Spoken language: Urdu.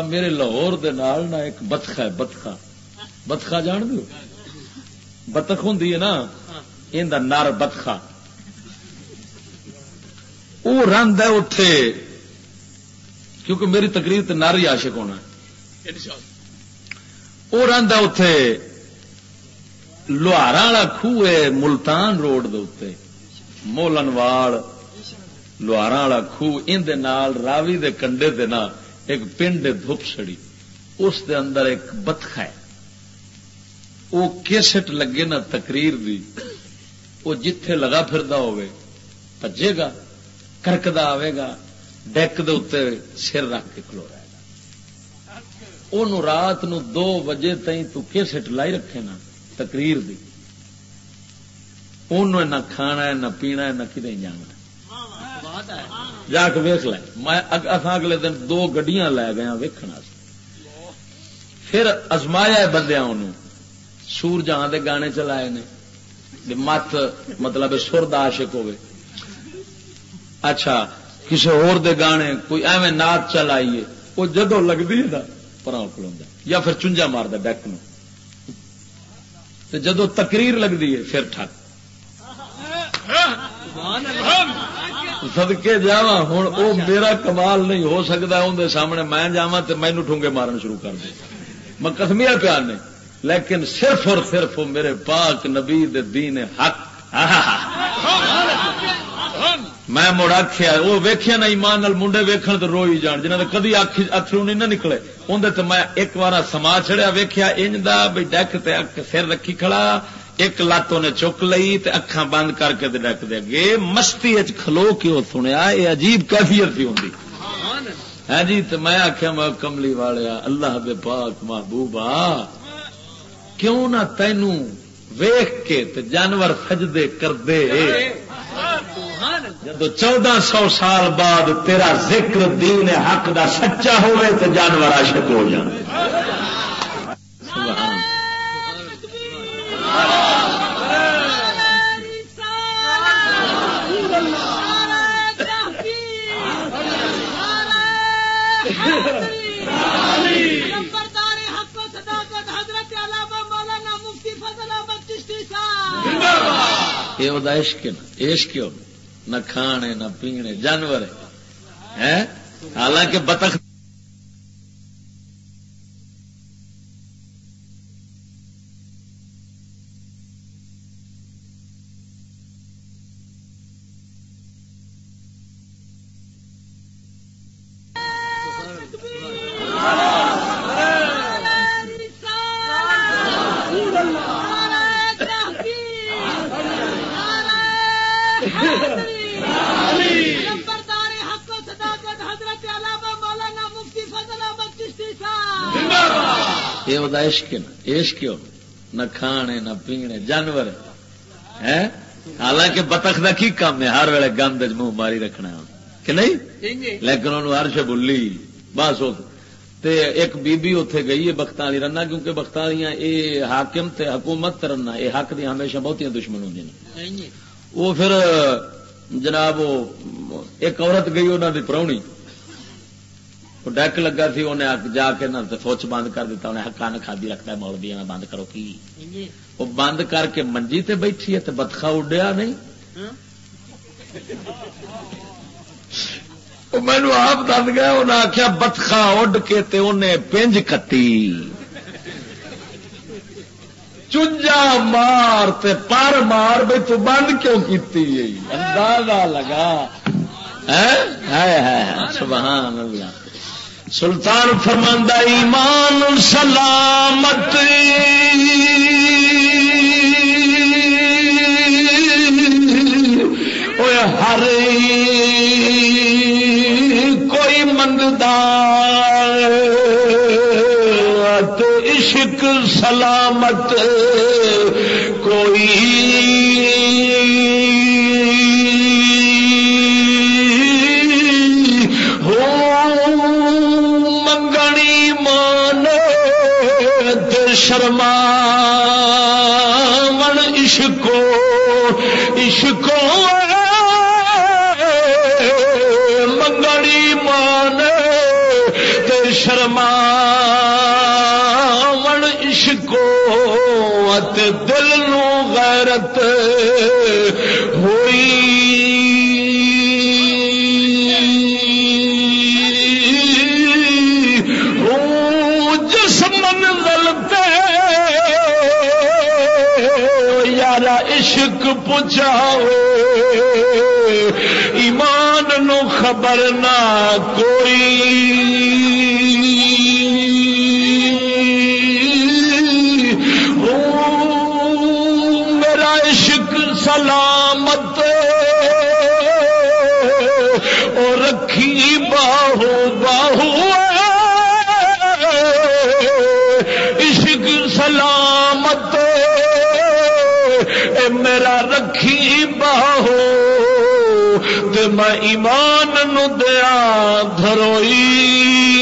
میرے لاہور دے نال نا ایک بتخا ہے بتخا بتخا جان دو بتخ ہوں نا؟ یہ نر بتخا وہ رند ہے اتے کیونکہ میری تقریر تو نر ہی عاشق ہونا وہ رند ہے اتے لوہارا والا خوہ ہے ملتان روڈ دے مولن واڑ لوہارا والا خوہ ان راوی دے کنڈے دے نا۔ ایک پنڈ دھپ سڑی اس دے اندر ایک بتخا ہے۔ وہ کیسٹ لگے نا تقریر دی وہ جتھے لگا پھردا ہوئے پجے گا، کرکدا آئے گا، ڈیک دے اتنے سر رکھ کے کھلو رہے گا۔ ان رات نو دو بجے تھی تو کیسٹ لائی رکھے نا تقریر دی۔ ان نہ کھانا ہے، نہ پینا ہے، نہ کدے جانا جا کے ویخ لے۔ میں اگلے دن دو گڈیاں لے گیا ویکنا پھر ازمایا بندیا سور جہاں دے گانے چلائے نے۔ مت مطلب سر عاشق ہوئے۔ اچھا کسی ہور دے گانے کوئی ایویں نات چل آئیے وہ جدو لگتی ہے نا پراؤ کلو یا پھر چنجا مارد ڈیک نو جدو تقریر لگتی ہے، پھر ٹھک۔ سدکے جا ہوں وہ میرا کمال نہیں ہو سکتا اندر سامنے میں جا تو مینو ٹھونگے مارن شروع کر دے۔ میں کسمیا پیار نے، لیکن صرف اور صرف میرے پاک نبی دین حق۔ میں مڑ آخیا وہ ویخیا نا ایمان منڈے ویکھن تو روئی جان جنہوں نے کدی اترو نہیں نہ نکلے۔ اندر تو میں ایک بار سما چڑیا ویخیا انج بھائی ڈیک سر رکھی کھڑا ایک لات نے چک لئی تے اکھاں بند کر کے ڈک دے گے مستی کھلو کے وہ سنیا یہ عجیب کیفیت بھی ہوں ہاں جی تو میں آخیا میں کملی والیا اللہ دے پاک محبوبا کیوں نہ تینوں ویخ کے تے جانور سجدے کر دے جب چودہ سو سال بعد تیرا ذکر دین حق دا سچا ہوئے تو جانور عاشق ہو جان یہ عشق عشق نہ کھانے نہ پینے جانور ہے۔ حالانکہ بطخ عشق عشق نہ کھانے نہ پینے جانور ہے۔ حالانکہ بتخ کا کی کام ہے؟ ہر ویلے گند منہ ماری رکھنا کہ نہیں؟ لیکن انہوں ہر شب بلی بس تے ایک بی بی اتے گئی ہے بخت والی رنا کیونکہ بخت والی یہ حاکم تے حکومت رنا یہ حق دیا ہمیشہ بہت دشمن ہوں وہ پھر جناب ایک عورت گئی انہوں نے پراؤنی ڈیک لگا سی انہیں جا کے نہ سوچ بند کر دیتا انہیں کان کھادی رکھتا ہے مولوی میں بند کرو، کی؟ وہ بند کر کے منجی تے بیٹھی ہے تو بتخا اڈیا نہیں۔ مینو آپ دس گیا انہیں آخیا بتخا اڈ کے تے انہیں پنج کتی چنجا مار تے پر مار بھائی تو بند کیوں کی اندازہ لگا۔ سبحان اللہ۔ سلطان فرماندہ، ایمان سلامت۔ عشق سلامت کوئی شرما من عشقو عشقو نو غیرت ہوئی۔ عشق پوچھاؤ ایمان نو خبر نہ کوئی۔ رکھی باہو باہو عشق سلامت اے میرا رکھی باہو تے میں ایمان نو دیا دھروئی۔